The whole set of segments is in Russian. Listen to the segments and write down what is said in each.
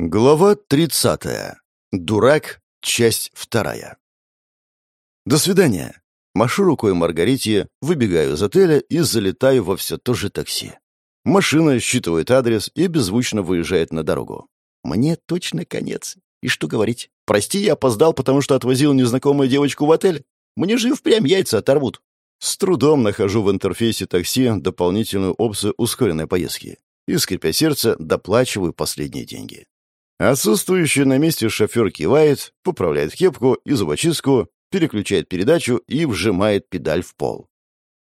Глава 30. Дурак. Часть вторая. До свидания. Машу рукой Маргарите, выбегаю из отеля и залетаю во все то же такси. Машина считывает адрес и беззвучно выезжает на дорогу. Мне точно конец. И что говорить? Прости, я опоздал, потому что отвозил незнакомую девочку в отель. Мне же и впрямь яйца оторвут. С трудом нахожу в интерфейсе такси дополнительную опцию ускоренной поездки и, скрипя сердце, доплачиваю последние деньги. Отсутствующий на месте шофер кивает, поправляет кепку и зубочистку, переключает передачу и вжимает педаль в пол.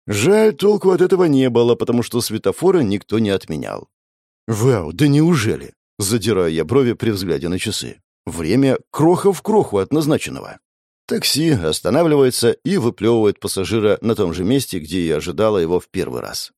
Жаль, толку от этого не было, потому что светофоры никто не отменял. «Вау, да неужели?» — задираю я брови при взгляде на часы. «Время кроха в кроху от назначенного». Такси останавливается и выплевывает пассажира на том же месте, где я ожидала его в первый раз.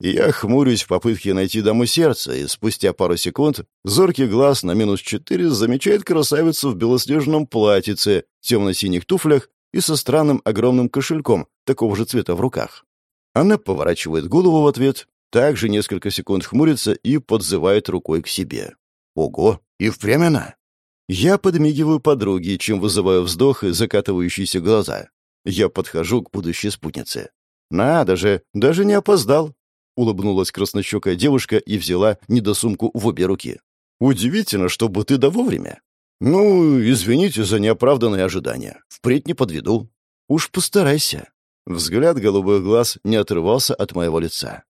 Я хмурюсь в попытке найти даму сердца, и спустя пару секунд зоркий глаз на минус четыре замечает красавицу в белоснежном платьице, темно-синих туфлях и со странным огромным кошельком такого же цвета в руках. Она поворачивает голову в ответ, также несколько секунд хмурится и подзывает рукой к себе. Ого, и впрямь она. Я подмигиваю подруге, чем вызываю вздох и закатывающиеся глаза. Я подхожу к будущей спутнице. Надо же, даже не опоздал. Улыбнулась краснощекая девушка и взяла недосумку в обе руки. «Удивительно, чтобы ты да вовремя». «Ну, извините за неоправданные ожидания. Впредь не подведу». «Уж постарайся». Взгляд голубых глаз не отрывался от моего лица.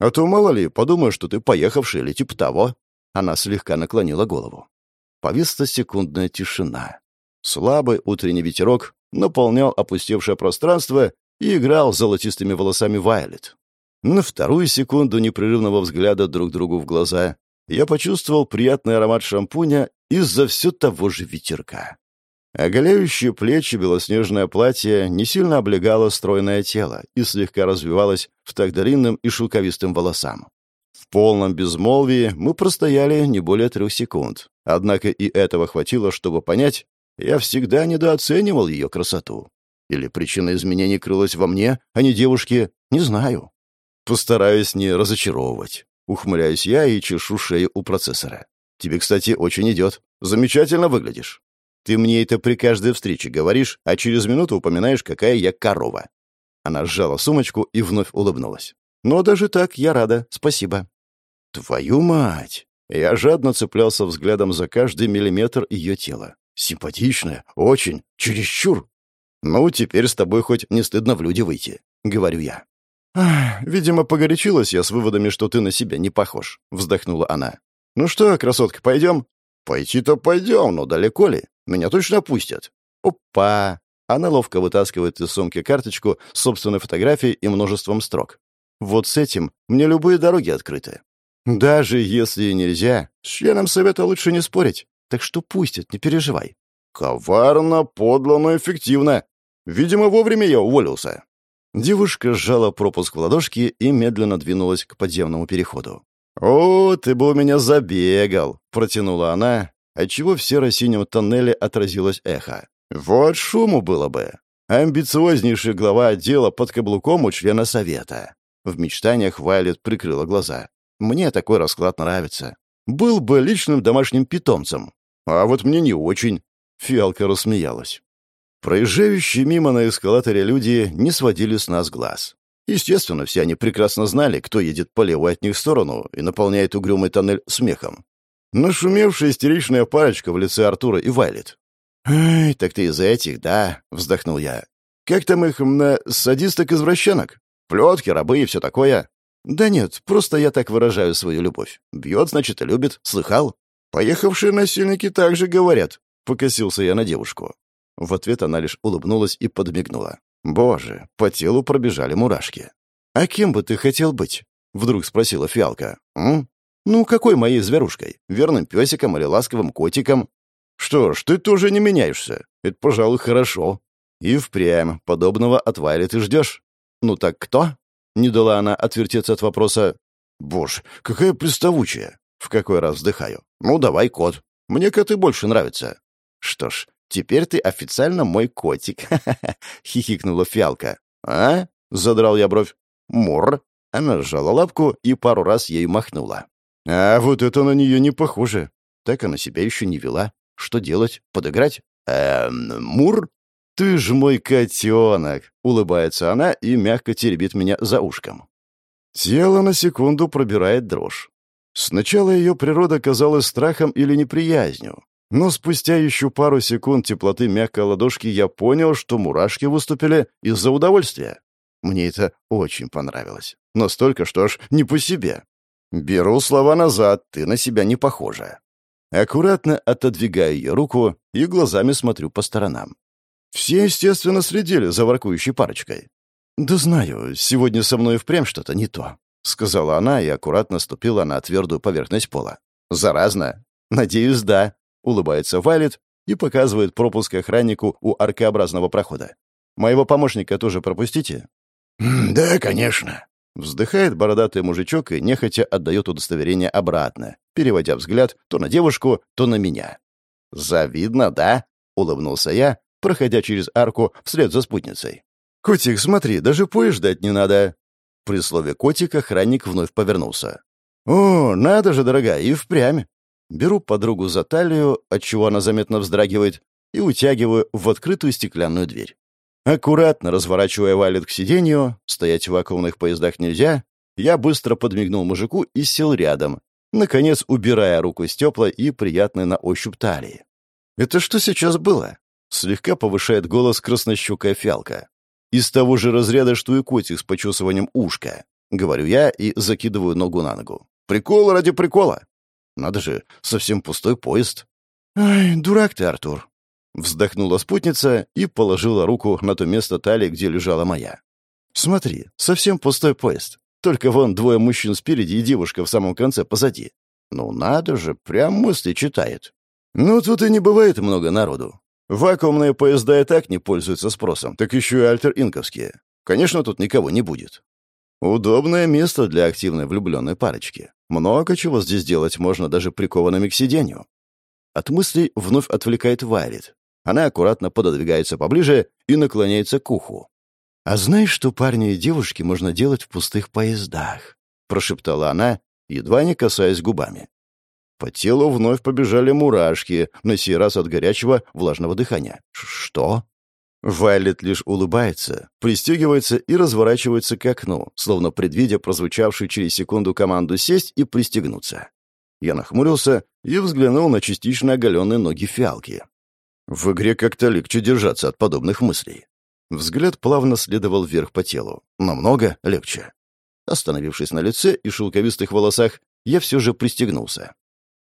«А то, мало ли, подумаю, что ты поехавший или типа того». Она слегка наклонила голову. Повисла секундная тишина. Слабый утренний ветерок наполнял опустевшее пространство и играл золотистыми волосами Вайлет. На вторую секунду непрерывного взгляда друг другу в глаза я почувствовал приятный аромат шампуня из-за все того же ветерка. Оголяющие плечи белоснежное платье не сильно облегало стройное тело и слегка развивалось в так длинным и шелковистым волосам. В полном безмолвии мы простояли не более трех секунд. Однако и этого хватило, чтобы понять, я всегда недооценивал ее красоту. Или причина изменений крылась во мне, а не девушке, не знаю. Постараюсь не разочаровывать. Ухмыляюсь я и чешу шею у процессора. Тебе, кстати, очень идет. Замечательно выглядишь. Ты мне это при каждой встрече говоришь, а через минуту упоминаешь, какая я корова. Она сжала сумочку и вновь улыбнулась. Но даже так я рада, спасибо. Твою мать! Я жадно цеплялся взглядом за каждый миллиметр ее тела. Симпатичная, очень, чересчур. Ну, теперь с тобой хоть не стыдно в люди выйти, говорю я. «Видимо, погорячилась я с выводами, что ты на себя не похож», — вздохнула она. «Ну что, красотка, пойдем?» «Пойти-то пойдем, но далеко ли? Меня точно пустят». «Опа!» Она ловко вытаскивает из сумки карточку с собственной фотографией и множеством строк. «Вот с этим мне любые дороги открыты. Даже если нельзя, с членом совета лучше не спорить. Так что пустят, не переживай». «Коварно, подло, но эффективно. Видимо, вовремя я уволился». Девушка сжала пропуск в ладошки и медленно двинулась к подземному переходу. «О, ты бы у меня забегал!» — протянула она, отчего в серо-синем тоннеле отразилось эхо. «Вот шуму было бы!» Амбициознейший глава отдела под каблуком у члена совета. В мечтаниях Вайлет прикрыла глаза. «Мне такой расклад нравится. Был бы личным домашним питомцем. А вот мне не очень». Фиалка рассмеялась. Проезжающие мимо на эскалаторе люди не сводили с нас глаз. Естественно, все они прекрасно знали, кто едет по левую от них сторону и наполняет угрюмый тоннель смехом. Нашумевшая истеричная парочка в лице Артура и Вайлет. «Эй, так ты из этих, да?» — вздохнул я. «Как там их, на садисток-извращенок? Плетки, рабы и все такое?» «Да нет, просто я так выражаю свою любовь. Бьет, значит, и любит. Слыхал?» «Поехавшие насильники также говорят», — покосился я на девушку. В ответ она лишь улыбнулась и подмигнула. «Боже, по телу пробежали мурашки». «А кем бы ты хотел быть?» — вдруг спросила фиалка. «М? Ну, какой моей зверушкой? Верным песиком или ласковым котиком?» «Что ж, ты тоже не меняешься. Это, пожалуй, хорошо». «И впрямь, подобного от Вайли ты ждешь?» «Ну так кто?» — не дала она отвертеться от вопроса. «Боже, какая приставучая!» В какой раз вздыхаю. «Ну, давай кот. Мне коты больше нравятся». «Что ж, Теперь ты официально мой котик», — хихикнула фиалка. «А?» — задрал я бровь. «Мур». Она сжала лапку и пару раз ею махнула. «А вот это на нее не похоже. Так она себя еще не вела. Что делать? Подыграть? Эм, Мур? Ты ж мой котенок! Улыбается она и мягко теребит меня за ушком. Тело на секунду пробирает дрожь. Сначала ее природа казалась страхом или неприязнью, но спустя еще пару секунд теплоты мягкой ладошки я понял, что мурашки выступили из-за удовольствия. Мне это очень понравилось. Настолько, что аж не по себе. Беру слова назад, ты на себя не похожа. Аккуратно отодвигаю ее руку и глазами смотрю по сторонам. Все, естественно, следили за воркующей парочкой. «Да знаю, сегодня со мной впрямь что-то не то», — сказала она и аккуратно ступила на твердую поверхность пола. «Заразно?» «Надеюсь, да», — улыбается Вайлет и показывает пропуск охраннику у аркообразного прохода. «Моего помощника тоже пропустите?» «Да, конечно», Вздыхает бородатый мужичок и нехотя отдает удостоверение обратно, переводя взгляд то на девушку, то на меня. «Завидно, да?» — улыбнулся я, проходя через арку вслед за спутницей. «Котик, смотри, даже поезд ждать не надо». При слове «котик» охранник вновь повернулся. «О, надо же, дорогая, и впрямь». Беру подругу за талию, отчего она заметно вздрагивает, и утягиваю в открытую стеклянную дверь. Аккуратно разворачивая валет к сиденью, стоять в вакуумных поездах нельзя, я быстро подмигнул мужику и сел рядом, наконец убирая руку с теплой и приятной на ощупь талии. «Это что сейчас было?» Слегка повышает голос краснощукая фиалка. «Из того же разряда, что и котик с почесыванием ушка», — говорю я и закидываю ногу на ногу. «Прикол ради прикола!» «Надо же, совсем пустой поезд». «Ай, дурак ты, Артур», Вздохнула спутница и положила руку на то место талии, где лежала моя. «Смотри, совсем пустой поезд. Только вон двое мужчин спереди и девушка в самом конце позади. Ну надо же, прям мысли читает. Ну тут и не бывает много народу. Вакуумные поезда и так не пользуются спросом, так еще и альтер-инковские. Конечно, тут никого не будет. Удобное место для активной влюбленной парочки. Много чего здесь делать можно даже прикованными к сиденью. От мыслей вновь отвлекает Вайлет. Она аккуратно пододвигается поближе и наклоняется к уху. «А знаешь, что парни и девушки можно делать в пустых поездах?» — прошептала она, едва не касаясь губами. По телу вновь побежали мурашки, на сей раз от горячего влажного дыхания. «Что?» Вайлет лишь улыбается, пристегивается и разворачивается к окну, словно предвидя прозвучавшую через секунду команду сесть и пристегнуться. Я нахмурился и взглянул на частично оголенные ноги фиалки. В игре как-то легче держаться от подобных мыслей. Взгляд плавно следовал вверх по телу. Намного легче. Остановившись на лице и шелковистых волосах, я все же пристегнулся.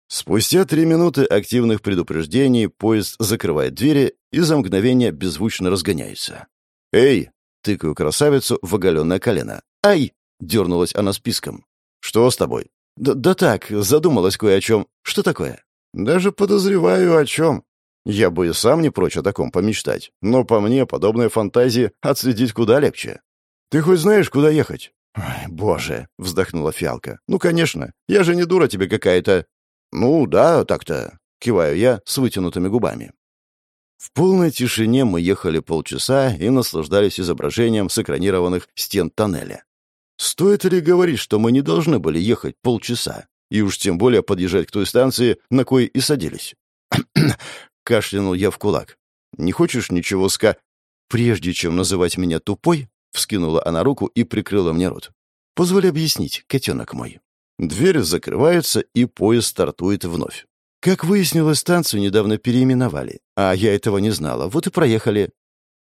Спустя три минуты активных предупреждений поезд закрывает двери и за мгновение беззвучно разгоняется. «Эй!» — тыкаю красавицу в оголенное колено. «Ай!» — дернулась она списком. «Что с тобой?» «Да, да так, задумалась кое о чем. Что такое?» «Даже подозреваю, о чем. Я бы и сам не прочь о таком помечтать, но по мне подобные фантазии отследить куда легче. Ты хоть знаешь, куда ехать? Ой, боже, вздохнула Фиалка. Ну, конечно, я же не дура тебе какая-то. Ну, да, так-то, киваю я с вытянутыми губами. В полной тишине мы ехали полчаса и наслаждались изображением с стен тоннеля. Стоит ли говорить, что мы не должны были ехать полчаса, и уж тем более подъезжать к той станции, на кой и садились? Кашлянул я в кулак. «Не хочешь ничего ска...» «Прежде чем называть меня тупой», — вскинула она руку и прикрыла мне рот. «Позволь объяснить, котенок мой». Дверь закрывается, и поезд стартует вновь. Как выяснилось, станцию недавно переименовали, а я этого не знала, вот и проехали.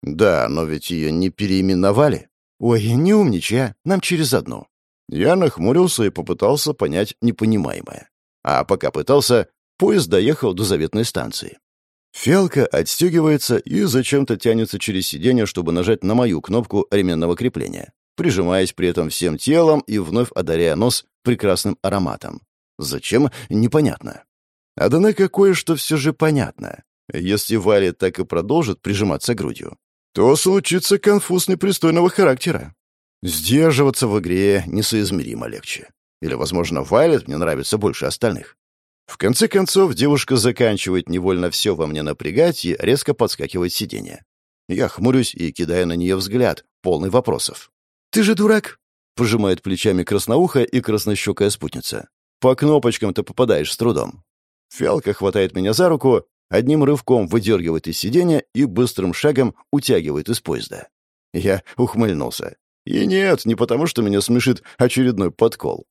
Да, но ведь ее не переименовали. Ой, не умничай, а, нам через одну. Я нахмурился и попытался понять непонимаемое. А пока пытался, поезд доехал до заветной станции. Фиалка отстегивается и зачем-то тянется через сиденье, чтобы нажать на мою кнопку ременного крепления, прижимаясь при этом всем телом и вновь одаряя нос прекрасным ароматом. Зачем? Непонятно. Однако кое-что все же понятно. Если Валя так и продолжит прижиматься грудью, то случится конфуз непристойного характера. Сдерживаться в игре несоизмеримо легче. Или, возможно, Вайлет мне нравится больше остальных. В конце концов, девушка заканчивает невольно все во мне напрягать и резко подскакивает сиденье. Я хмурюсь и кидаю на нее взгляд, полный вопросов. «Ты же дурак!» — пожимает плечами красноухая и краснощекая спутница. «По кнопочкам ты попадаешь с трудом». Фиалка хватает меня за руку, одним рывком выдергивает из сиденья и быстрым шагом утягивает из поезда. Я ухмыльнулся. И нет, не потому, что меня смешит очередной подкол.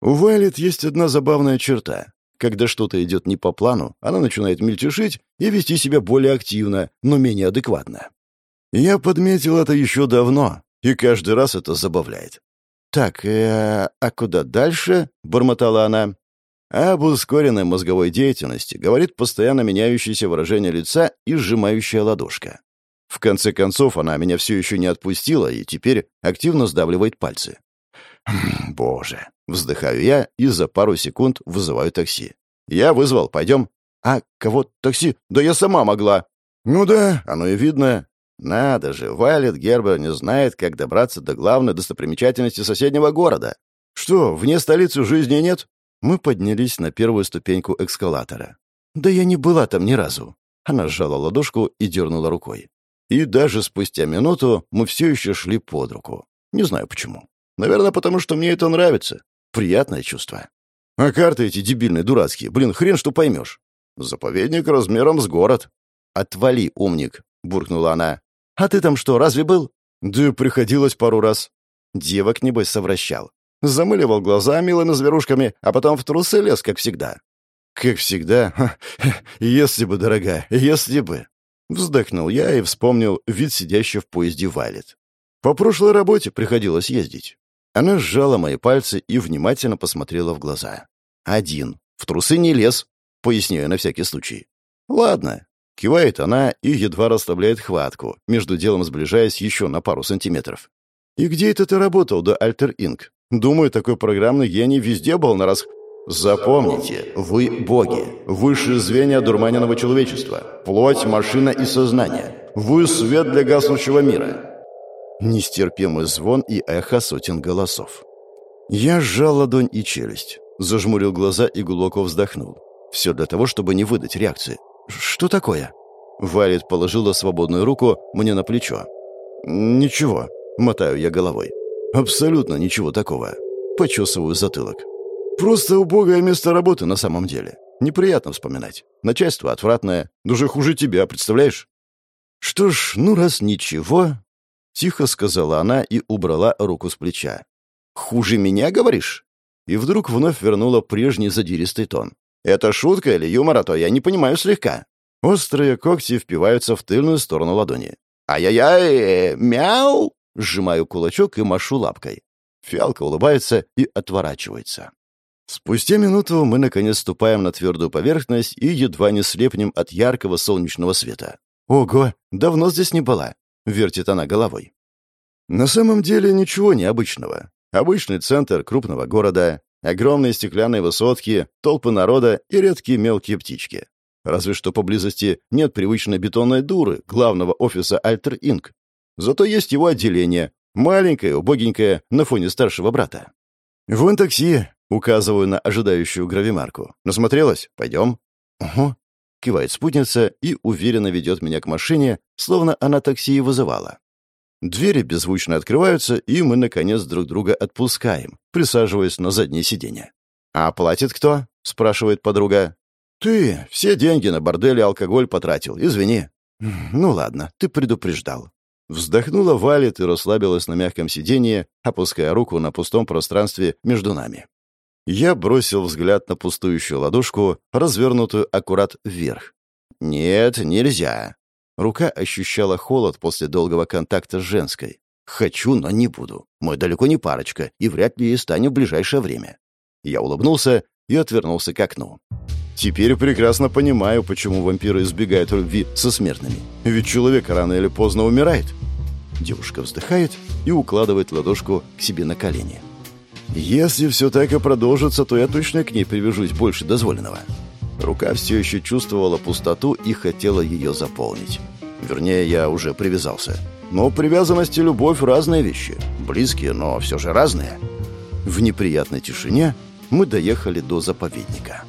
У Вайлет есть одна забавная черта. Когда что-то идет не по плану, она начинает мельтешить и вести себя более активно, но менее адекватно. Я подметил это еще давно, и каждый раз это забавляет. «Так, э, а куда дальше?» — бормотала она. Об ускоренной мозговой деятельности говорит постоянно меняющееся выражение лица и сжимающая ладошка. В конце концов, она меня все еще не отпустила и теперь активно сдавливает пальцы. «Хм, «Боже!» — вздыхаю я и за пару секунд вызываю такси. «Я вызвал, пойдем». «А кого такси? Да я сама могла». «Ну да, оно и видно. Надо же, Вайлет Гербер не знает, как добраться до главной достопримечательности соседнего города. Что, вне столицы жизни нет?» Мы поднялись на первую ступеньку эскалатора. «Да я не была там ни разу». Она сжала ладошку и дернула рукой. И даже спустя минуту мы все еще шли под руку. Не знаю почему. Наверное, потому что мне это нравится. Приятное чувство. А карты эти дебильные, дурацкие. Блин, хрен что поймешь. Заповедник размером с город. Отвали, умник, буркнула она. А ты там что, разве был? Да приходилось пару раз. Девок, небось, совращал. Замыливал глаза милыми зверушками, а потом в трусы лез, как всегда. Как всегда. Ха, если бы, дорогая, если бы. Вздохнул я и вспомнил вид сидящей в поезде Вайлет. По прошлой работе приходилось ездить. Она сжала мои пальцы и внимательно посмотрела в глаза. «Один. В трусы не лез», — поясняю на всякий случай. «Ладно». Кивает она и едва расслабляет хватку, между делом сближаясь еще на пару сантиметров. «И где это ты работал до Альтер Инк? Думаю, такой программный гений везде был на раз...» Запомните, вы боги, высшие звенья дурманенного человечества, плоть, машина и сознание. Вы свет для гаснущего мира. Нестерпимый звон и эхо сотен голосов. Я сжал ладонь и челюсть, зажмурил глаза и глубоко вздохнул. Все для того, чтобы не выдать реакции. «Что такое?» Валет положила свободную руку мне на плечо. «Ничего», — мотаю я головой. «Абсолютно ничего такого». Почесываю затылок. Просто убогое место работы на самом деле. Неприятно вспоминать. Начальство отвратное. Даже хуже тебя, представляешь? Что ж, ну раз ничего... Тихо сказала она и убрала руку с плеча. «Хуже меня, говоришь?» И вдруг вновь вернула прежний задиристый тон. «Это шутка или юмор, а то я не понимаю слегка». Острые когти впиваются в тыльную сторону ладони. «Ай-яй-яй! Мяу!» Сжимаю кулачок и машу лапкой. Фиалка улыбается и отворачивается. Спустя минуту мы, наконец, ступаем на твердую поверхность и едва не слепнем от яркого солнечного света. «Ого, давно здесь не была», — вертит она головой. На самом деле ничего необычного. Обычный центр крупного города, огромные стеклянные высотки, толпы народа и редкие мелкие птички. Разве что поблизости нет привычной бетонной дуры, главного офиса Альтер Инк. Зато есть его отделение, маленькое, убогенькое, на фоне старшего брата. «Вон такси», Указываю на ожидающую гравимарку. «Насмотрелась? Пойдем?» «Угу». Кивает спутница и уверенно ведет меня к машине, словно она такси и вызывала. Двери беззвучно открываются, и мы, наконец, друг друга отпускаем, присаживаясь на заднее сиденье. «А платит кто?» — спрашивает подруга. «Ты все деньги на бордель и алкоголь потратил, извини». «Ну ладно, ты предупреждал». Вздохнула Валет и расслабилась на мягком сиденье, опуская руку на пустом пространстве между нами. Я бросил взгляд на пустующую ладошку, развернутую аккурат вверх. «Нет, нельзя». Рука ощущала холод после долгого контакта с женской. «Хочу, но не буду. Мы далеко не парочка, и вряд ли и станем в ближайшее время». Я улыбнулся и отвернулся к окну. «Теперь прекрасно понимаю, почему вампиры избегают любви со смертными. Ведь человек рано или поздно умирает». Девушка вздыхает и укладывает ладошку к себе на колени. Если все так и продолжится, то я точно к ней привяжусь больше дозволенного. Рука все еще чувствовала пустоту и хотела ее заполнить. Вернее, я уже привязался. Но привязанность и любовь — разные вещи. Близкие, но все же разные. В неприятной тишине мы доехали до заповедника.